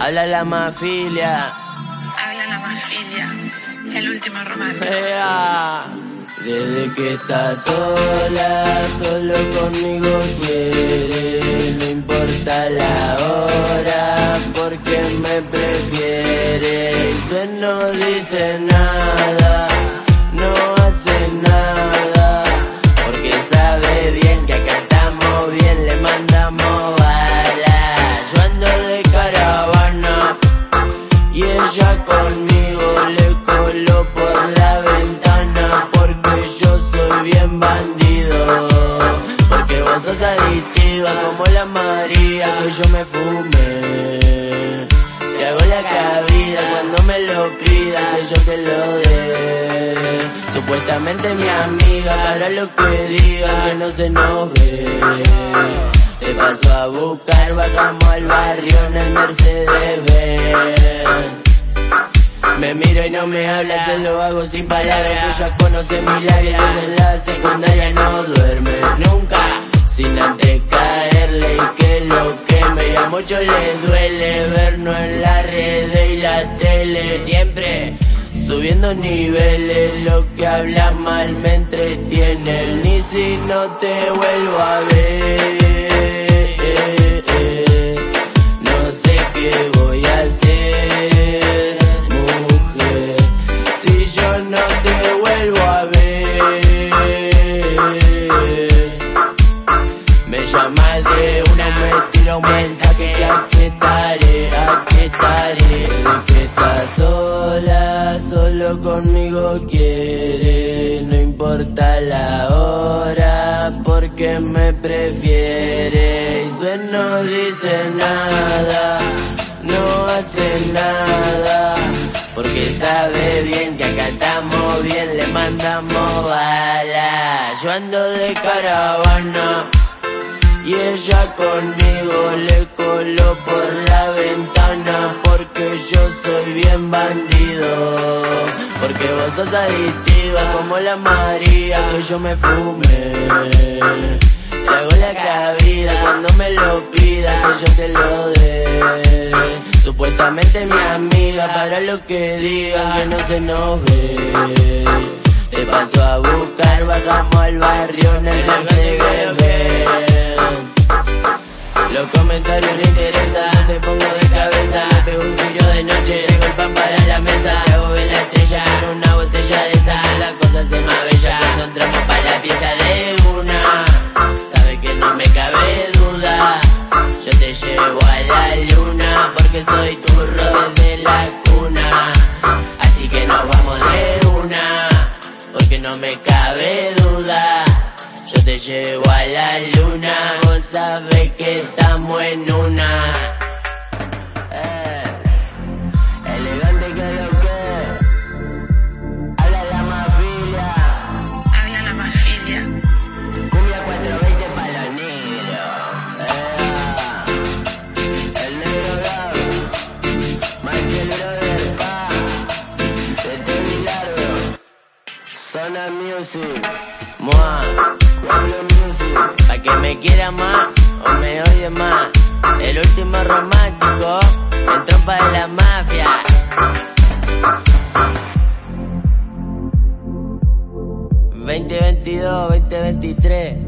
Habla la mafilia. Habla la mafilia. El último romance. Fea. Desde que estás sola, solo conmigo quiere. No importa la hora, porque me prefiere. Usted no dice nada, como la María que yo me fume. Te hago la cabida cuando me lo pidas que yo te lo dé. Supuestamente mi amiga para lo que diga que no se nos ve. Te paso a buscar, bajamos al barrio en el Mercedes Benz. Me miro y no me habla, se lo hago sin palabras. Ella conoce mis labios, en la secundaria no duerme nunca. Sin antes caerle y que lo queme. Y a muchos les duele vernos en la red y la tele. Siempre subiendo niveles, lo que habla mal me entretiene. Ni si no te vuelvo a ver. Quiere, no importa la hora, porque me prefiere. Y no dice nada, no hace nada, porque sabe bien que acá estamos bien, le mandamos balas. Yo ando de caravana. Y ella conmigo le coló por la ventana porque yo soy bien bandido. Porque vos sos adictiva como la María que yo me fume. Te hago la cabida cuando me lo pidas que yo te lo dé. Supuestamente mi amiga para lo que diga que no se nos ve. Te paso a buscar, bajamos al barrio en el no me cabe duda. Yo te llevo a la luna, vos sabés que estamos en una. Zona Music, Mua, Zona Music. Pa' que me quiera más o me oye más. El último romántico en trompa de la mafia. ...2022, 2023